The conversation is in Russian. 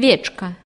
Вечка.